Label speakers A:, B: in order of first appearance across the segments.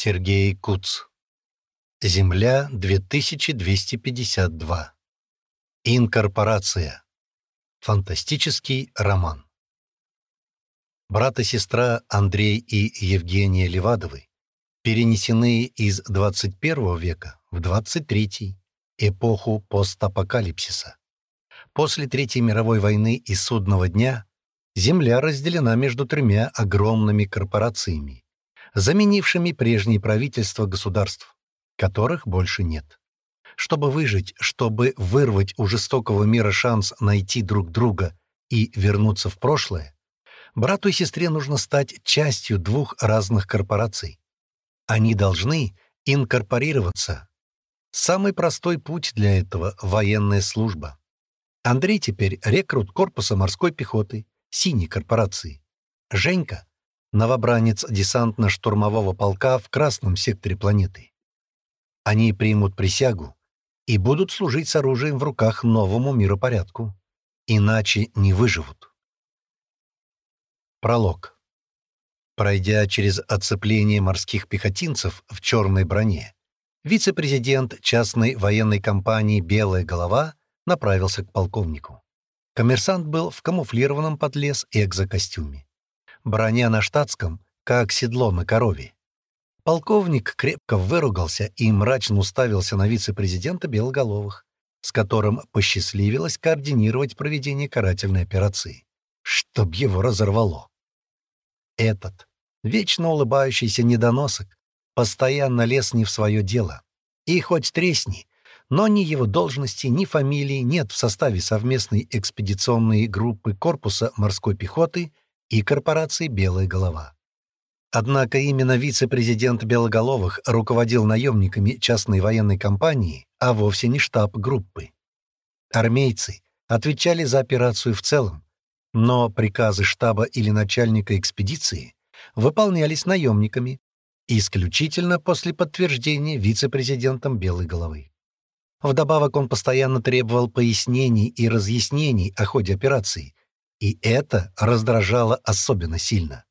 A: Сергей Куц. Земля 2252. Инкорпорация. Фантастический роман. Брат и сестра Андрей и Евгения Левадовы перенесены из 21 века в 23 эпоху постапокалипсиса. После Третьей мировой войны и Судного дня Земля разделена между тремя огромными корпорациями, заменившими прежние правительства государств, которых больше нет. Чтобы выжить, чтобы вырвать у жестокого мира шанс найти друг друга и вернуться в прошлое, брату и сестре нужно стать частью двух разных корпораций. Они должны инкорпорироваться. Самый простой путь для этого — военная служба. Андрей теперь рекрут корпуса морской пехоты, синей корпорации. Женька новобранец десантно-штурмового полка в красном секторе планеты. Они примут присягу и будут служить с оружием в руках новому миропорядку. Иначе не выживут. Пролог. Пройдя через оцепление морских пехотинцев в черной броне, вице-президент частной военной компании «Белая голова» направился к полковнику. Коммерсант был в камуфлированном подлез экзокостюме броня на штатском, как седло на корове. Полковник крепко выругался и мрачно уставился на вице-президента Белоголовых, с которым посчастливилось координировать проведение карательной операции. Чтоб его разорвало. Этот, вечно улыбающийся недоносок, постоянно лез не в свое дело. И хоть тресни, но ни его должности, ни фамилии нет в составе совместной экспедиционной группы корпуса морской пехоты — и корпорации «Белая голова». Однако именно вице-президент Белоголовых руководил наемниками частной военной компании, а вовсе не штаб группы. Армейцы отвечали за операцию в целом, но приказы штаба или начальника экспедиции выполнялись наемниками, исключительно после подтверждения вице-президентом Белой головы. Вдобавок он постоянно требовал пояснений и разъяснений о ходе операции, и это раздражало особенно сильно.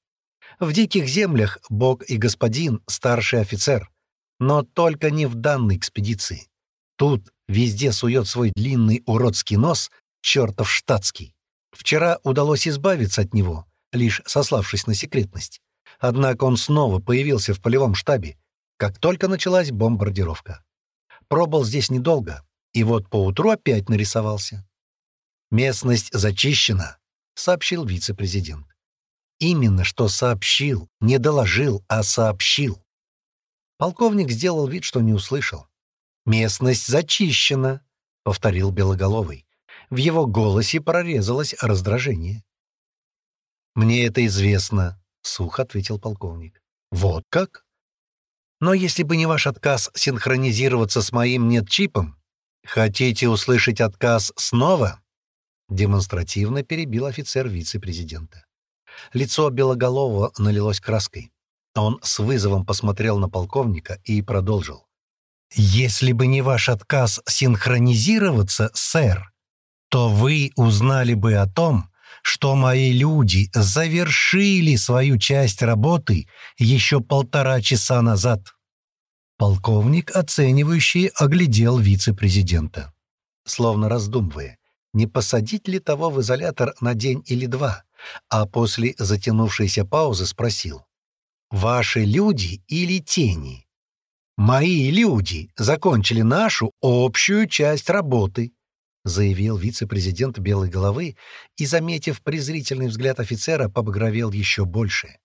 A: В диких землях бог и господин — старший офицер, но только не в данной экспедиции. Тут везде сует свой длинный уродский нос чертов штатский. Вчера удалось избавиться от него, лишь сославшись на секретность. Однако он снова появился в полевом штабе, как только началась бомбардировка. Пробыл здесь недолго, и вот поутру опять нарисовался. Местность зачищена, сообщил вице-президент. Именно что сообщил, не доложил, а сообщил. Полковник сделал вид, что не услышал. «Местность зачищена», — повторил Белоголовый. В его голосе прорезалось раздражение. «Мне это известно», — сухо ответил полковник. «Вот как?» «Но если бы не ваш отказ синхронизироваться с моим нет-чипом, хотите услышать отказ снова?» Демонстративно перебил офицер вице-президента. Лицо Белоголового налилось краской. Он с вызовом посмотрел на полковника и продолжил. «Если бы не ваш отказ синхронизироваться, сэр, то вы узнали бы о том, что мои люди завершили свою часть работы еще полтора часа назад». Полковник, оценивающий, оглядел вице-президента, словно раздумывая, не посадить ли того в изолятор на день или два, а после затянувшейся паузы спросил. «Ваши люди или тени?» «Мои люди закончили нашу общую часть работы», заявил вице-президент Белой головы и, заметив презрительный взгляд офицера, побагровел еще больше.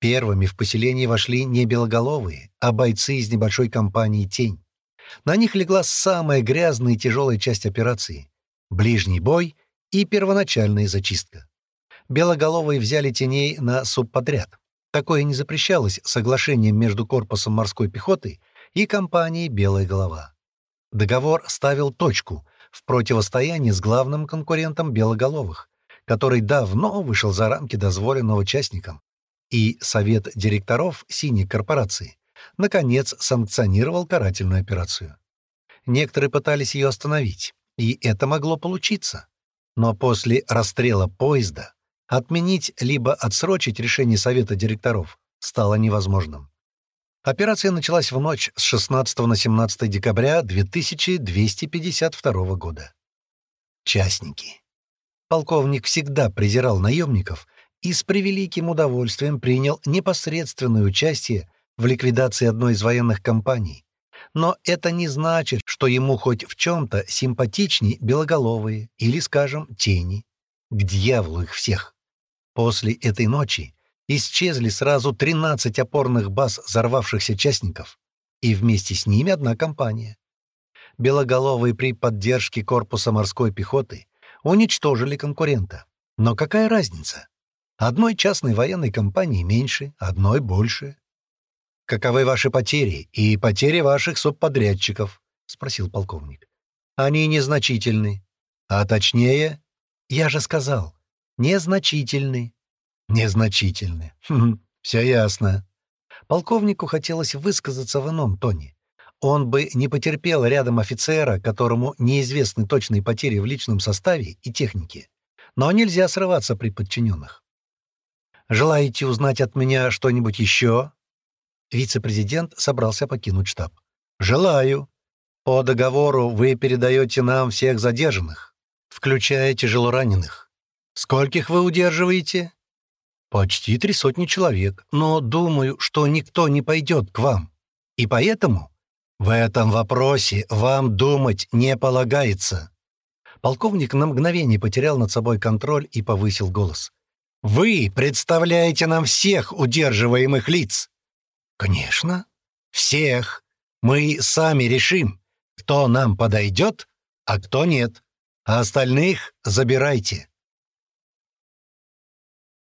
A: Первыми в поселение вошли не белоголовые, а бойцы из небольшой компании «Тень». На них легла самая грязная и тяжелая часть операции — ближний бой и первоначальная зачистка. Белоголовые взяли теней на субподряд. Такое не запрещалось соглашением между корпусом морской пехоты и компанией «Белая голова». Договор ставил точку в противостоянии с главным конкурентом белоголовых, который давно вышел за рамки дозволенного участникам, и Совет директоров синей корпорации наконец санкционировал карательную операцию. Некоторые пытались ее остановить, и это могло получиться. Но после расстрела поезда отменить либо отсрочить решение Совета директоров стало невозможным. Операция началась в ночь с 16 на 17 декабря 2252 года. Частники. Полковник всегда презирал наемников и с превеликим удовольствием принял непосредственное участие в ликвидации одной из военных компаний. Но это не значит, что ему хоть в чем-то симпатичней белоголовые или, скажем, тени. К дьяволу их всех. После этой ночи исчезли сразу 13 опорных баз взорвавшихся частников, и вместе с ними одна компания. Белоголовые при поддержке корпуса морской пехоты уничтожили конкурента. Но какая разница? Одной частной военной компании меньше, одной больше. «Каковы ваши потери и потери ваших субподрядчиков?» — спросил полковник. «Они незначительны. А точнее, я же сказал, незначительны. Незначительны. Хм, все ясно. Полковнику хотелось высказаться в ином тоне. Он бы не потерпел рядом офицера, которому неизвестны точные потери в личном составе и технике. Но нельзя срываться при подчиненных. «Желаете узнать от меня что-нибудь еще?» Вице-президент собрался покинуть штаб. «Желаю. По договору вы передаете нам всех задержанных, включая тяжелораненых. Скольких вы удерживаете?» «Почти три сотни человек, но думаю, что никто не пойдет к вам. И поэтому в этом вопросе вам думать не полагается». Полковник на мгновение потерял над собой контроль и повысил голос. «Вы представляете нам всех удерживаемых лиц?» «Конечно. Всех. Мы сами решим, кто нам подойдет, а кто нет. А остальных забирайте.